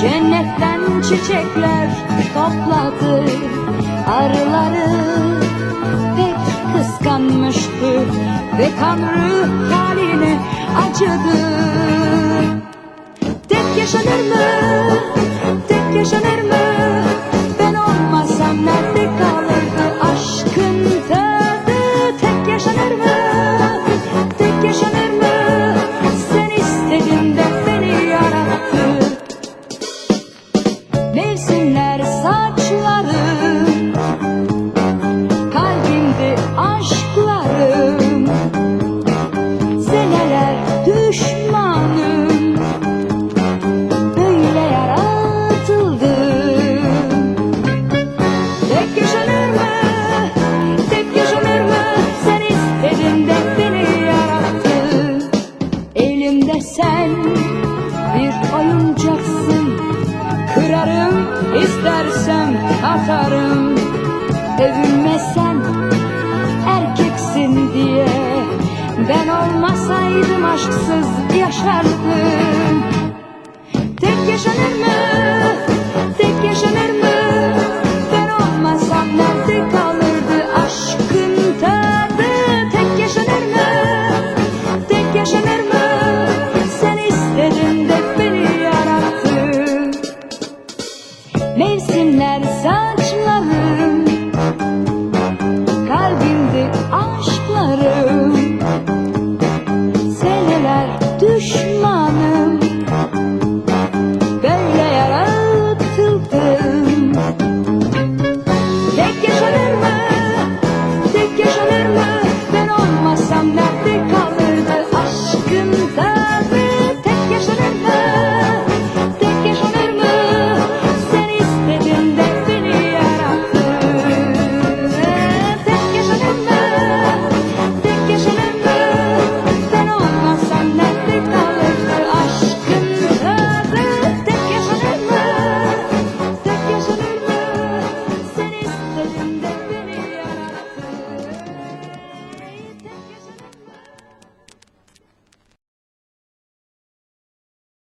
Cennetten çiçekler topladı arıları pek kıskanmıştı ve Tanrı haline acıdı. Sersem atarım Övünme sen erkeksin diye. Ben olmasaydım aşksız yaşardım.